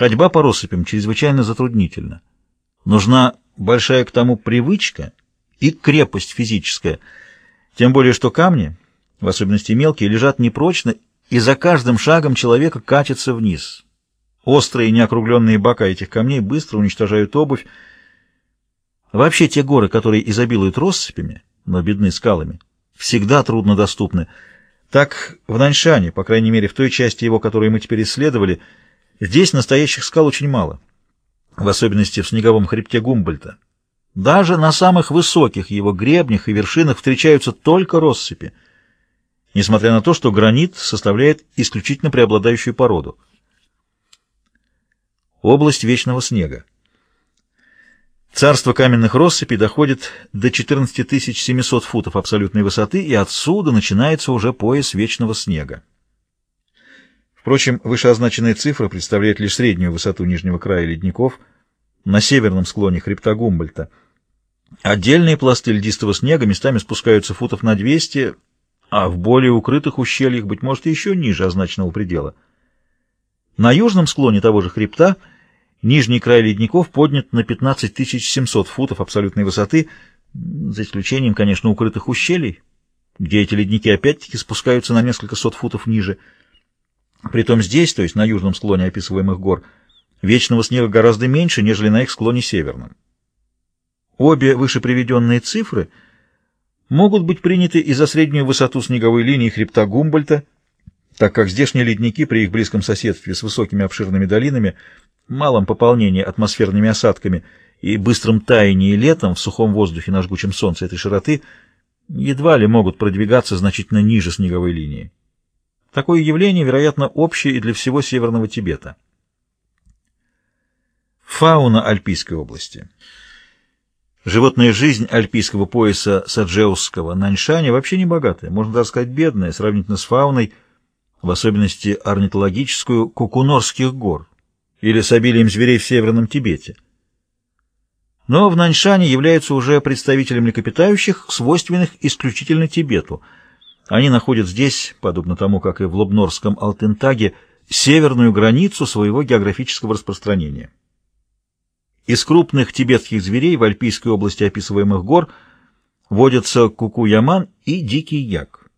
Ходьба по россыпям чрезвычайно затруднительна. Нужна большая к тому привычка и крепость физическая, тем более что камни, в особенности мелкие, лежат непрочно, и за каждым шагом человека катится вниз. Острые неокругленные бока этих камней быстро уничтожают обувь. Вообще те горы, которые изобилуют россыпями, но бедны скалами, всегда труднодоступны. Так в Наньшане, по крайней мере в той части его, которую мы теперь исследовали, здесь настоящих скал очень мало, в особенности в снеговом хребте Гумбольта. Даже на самых высоких его гребнях и вершинах встречаются только россыпи, несмотря на то, что гранит составляет исключительно преобладающую породу. Область вечного снега. Царство каменных россыпей доходит до 14 700 футов абсолютной высоты, и отсюда начинается уже пояс вечного снега. Впрочем, вышеозначенная цифра представляет лишь среднюю высоту нижнего края ледников на северном склоне хребта Гумбольта. Отдельные пласты льдистого снега местами спускаются футов на 200, а в более укрытых ущельях, быть может, еще ниже означенного предела. На южном склоне того же хребта – Нижний край ледников поднят на 15 700 футов абсолютной высоты, за исключением, конечно, укрытых ущелий, где эти ледники опять-таки спускаются на несколько сот футов ниже. Притом здесь, то есть на южном склоне описываемых гор, вечного снега гораздо меньше, нежели на их склоне северном. Обе выше приведенные цифры могут быть приняты и за среднюю высоту снеговой линии хребта Гумбольта, так как здешние ледники при их близком соседстве с высокими обширными долинами малом пополнении атмосферными осадками и быстром таянии летом в сухом воздухе на жгучем солнце этой широты едва ли могут продвигаться значительно ниже снеговой линии. Такое явление, вероятно, общее и для всего Северного Тибета. Фауна Альпийской области. Животная жизнь альпийского пояса Саджеусского Наньшаня вообще не богатая, можно даже сказать бедная, сравнительно с фауной, в особенности орнитологическую Кукунорских гор, или с обилием зверей в Северном Тибете. Но в Наньшане являются уже представителями млекопитающих, свойственных исключительно Тибету. Они находят здесь, подобно тому, как и в Лобнорском Алтентаге, северную границу своего географического распространения. Из крупных тибетских зверей в Альпийской области описываемых гор водятся куку-яман и дикий як.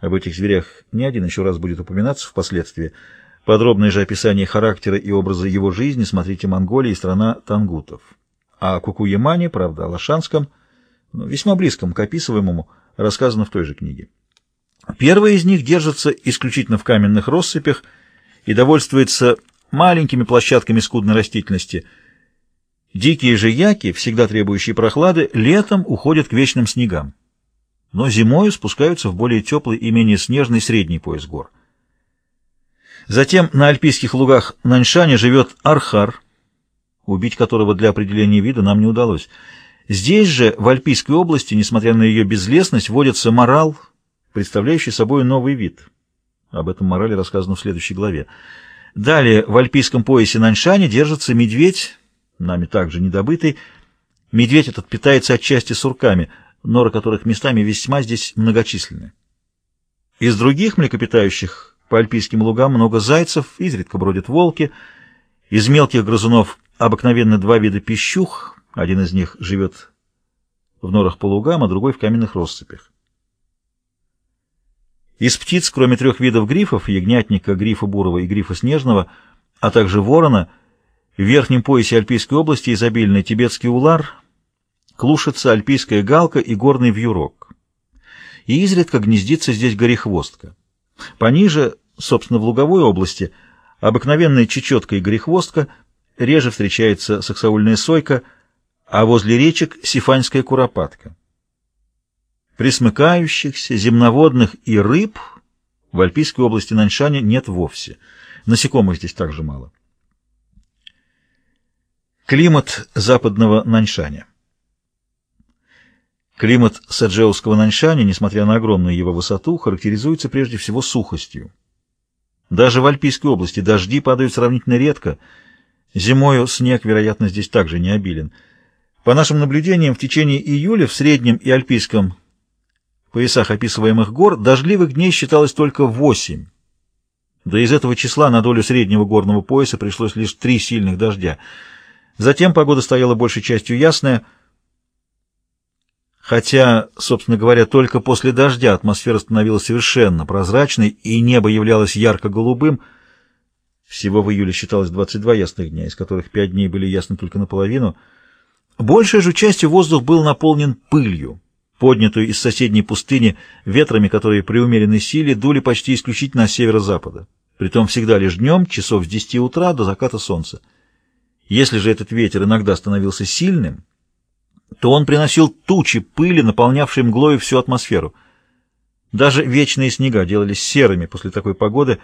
Об этих зверях не один еще раз будет упоминаться впоследствии – Подробное же описание характера и образа его жизни смотрите «Монголия и страна тангутов». А о Кукуемане, правда, о Лошанском, весьма близком к описываемому, рассказано в той же книге. Первая из них держится исключительно в каменных россыпях и довольствуется маленькими площадками скудной растительности. Дикие же яки, всегда требующие прохлады, летом уходят к вечным снегам, но зимою спускаются в более теплый и менее снежный средний пояс гор. Затем на альпийских лугах Наньшане живет архар, убить которого для определения вида нам не удалось. Здесь же, в Альпийской области, несмотря на ее безлесность, водится морал, представляющий собой новый вид. Об этом морали рассказано в следующей главе. Далее, в альпийском поясе Наньшане держится медведь, нами также недобытый. Медведь этот питается отчасти сурками, норы которых местами весьма здесь многочисленны. Из других млекопитающих по альпийским лугам много зайцев, изредка бродят волки. Из мелких грызунов обыкновенно два вида пищух. Один из них живет в норах по лугам, а другой в каменных россыпях. Из птиц, кроме трех видов грифов, ягнятника, грифа бурого и грифа снежного, а также ворона, в верхнем поясе Альпийской области изобильный тибетский улар, клушица, альпийская галка и горный вьюрок. И изредка гнездится здесь горехвостка. Пониже, собственно, в луговой области, обыкновенная чечетка и грехвостка, реже встречается саксаульная сойка, а возле речек — сифаньская куропатка. Присмыкающихся, земноводных и рыб в Альпийской области Наньшаня нет вовсе. Насекомых здесь также мало. Климат западного Наньшаня Климат Саджеуского Наньшаня, несмотря на огромную его высоту, характеризуется прежде всего сухостью. Даже в Альпийской области дожди падают сравнительно редко. Зимою снег, вероятно, здесь также не обилен. По нашим наблюдениям, в течение июля в среднем и альпийском поясах описываемых гор дождливых дней считалось только восемь. Да из этого числа на долю среднего горного пояса пришлось лишь три сильных дождя. Затем погода стояла большей частью ясная, хотя, собственно говоря, только после дождя атмосфера становилась совершенно прозрачной, и небо являлось ярко-голубым. Всего в июле считалось 22 ясных дня, из которых 5 дней были ясны только наполовину. Большей же частью воздух был наполнен пылью поднятую из соседней пустыни ветрами, которые при умеренной силе дули почти исключительно с северо-запада, притом всегда лишь днем, часов с 10 утра до заката солнца. Если же этот ветер иногда становился сильным, то он приносил тучи пыли, наполнявшие мглой всю атмосферу. Даже вечные снега делались серыми после такой погоды,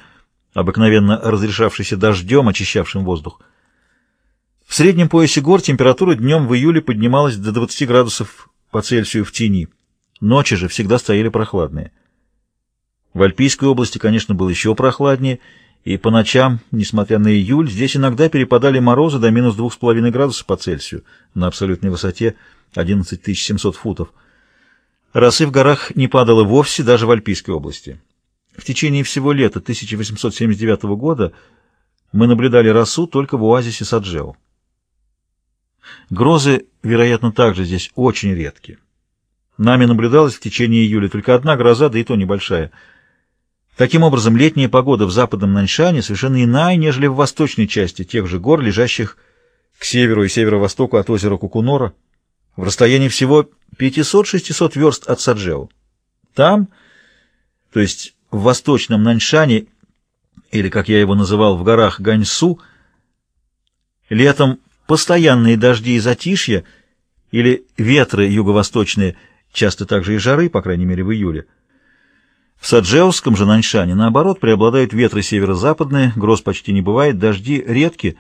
обыкновенно разрешавшейся дождем, очищавшим воздух. В среднем поясе гор температура днем в июле поднималась до 20 градусов по Цельсию в тени. Ночи же всегда стояли прохладные. В Альпийской области, конечно, было еще прохладнее, и по ночам, несмотря на июль, здесь иногда перепадали морозы до минус 2,5 градусов по Цельсию на абсолютной высоте 11 700 футов. Росы в горах не падало вовсе даже в Альпийской области. В течение всего лета 1879 года мы наблюдали росу только в оазисе Саджео. Грозы, вероятно, также здесь очень редки. Нами наблюдалась в течение июля только одна гроза, да и то небольшая. Таким образом, летняя погода в западном Наньшане совершенно иная, нежели в восточной части тех же гор, лежащих к северу и северо-востоку от озера Кукунора, в расстоянии всего 500-600 верст от Саджео. Там, то есть в восточном Наньшане, или, как я его называл, в горах Ганьсу, летом постоянные дожди и затишья или ветры юго-восточные, часто также и жары, по крайней мере в июле. В Саджеуском же Наньшане, наоборот, преобладают ветры северо-западные, гроз почти не бывает, дожди редки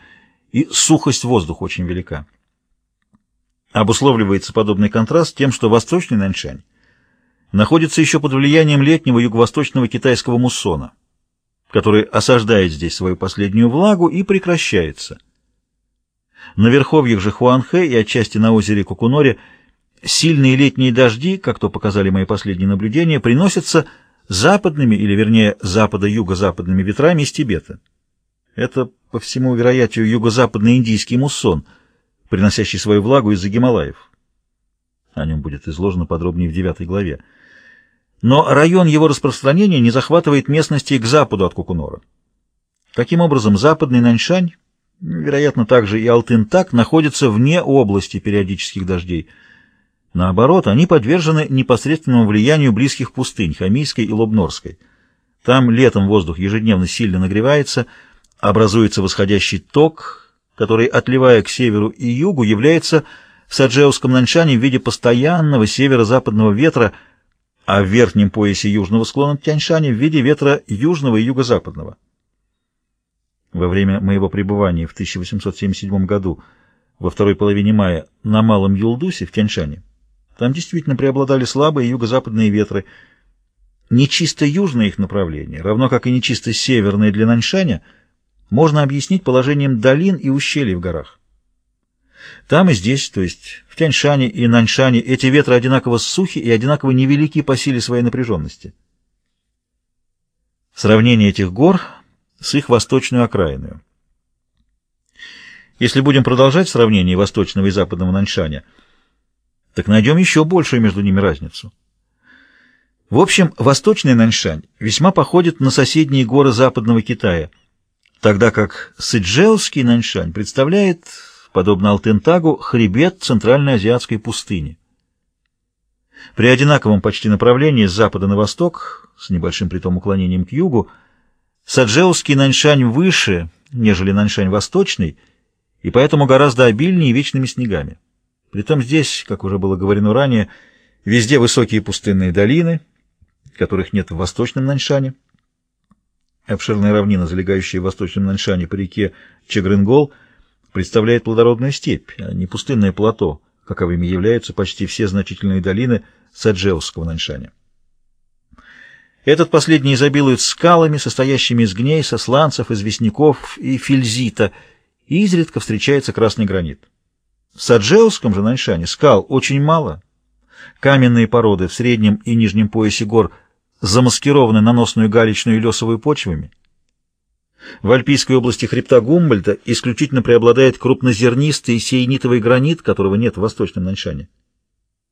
и сухость воздуха очень велика. Обусловливается подобный контраст тем, что восточный Наньшань находится еще под влиянием летнего юго-восточного китайского муссона, который осаждает здесь свою последнюю влагу и прекращается. На верховьях же Хуанхэ и отчасти на озере Кукуноре сильные летние дожди, как то показали мои последние наблюдения, приносятся западными, или вернее западо-юго-западными ветрами из Тибета. Это, по всему вероятию, юго-западный индийский муссон, приносящий свою влагу из-за Гималаев. О нем будет изложено подробнее в девятой главе. Но район его распространения не захватывает местности к западу от Кукунора. Таким образом, западный Наньшань вероятно, также и Алтын-Так, находятся вне области периодических дождей. Наоборот, они подвержены непосредственному влиянию близких пустынь, Хамийской и Лобнорской. Там летом воздух ежедневно сильно нагревается, образуется восходящий ток, который, отливая к северу и югу, является в Саджеуском Наньшане в виде постоянного северо-западного ветра, а в верхнем поясе южного склона Тяньшани в виде ветра южного и юго-западного. Во время моего пребывания в 1877 году во второй половине мая на Малом Юлдусе в Тяньшане там действительно преобладали слабые юго-западные ветры. Нечисто южное их направление, равно как и нечисто северное для Наньшаня, можно объяснить положением долин и ущелий в горах. Там и здесь, то есть в Тяньшане и Наньшане, эти ветры одинаково сухи и одинаково невелики по силе своей напряженности. Сравнение этих гор с их восточную окраиной. Если будем продолжать сравнение восточного и западного Наньшаня, так найдем еще большую между ними разницу. В общем, восточный Наньшань весьма походит на соседние горы западного Китая, тогда как Сыджеуский Наньшань представляет, подобно Алтентагу, хребет центральноазиатской пустыни. При одинаковом почти направлении с запада на восток, с небольшим притом уклонением к югу, Саджеуский Наньшань выше, нежели Наньшань восточный, и поэтому гораздо обильнее вечными снегами. Притом здесь, как уже было говорено ранее, везде высокие пустынные долины, которых нет в восточном Наньшане. Обширная равнина, залегающая в восточном Наньшане по реке Чегрынгол, представляет плодородную степь, а не пустынное плато, каковыми являются почти все значительные долины Саджеусского Наньшаня. Этот последний изобилует скалами, состоящими из гнейса, сланцев, известняков и фельзита, и изредка встречается красный гранит. В Саджеуском же Наньшане скал очень мало. Каменные породы в среднем и нижнем поясе гор замаскированы наносную галечную и лесовую почвами. В Альпийской области хребта Гумбольта исключительно преобладает крупнозернистый сейнитовый гранит, которого нет в Восточном Наньшане.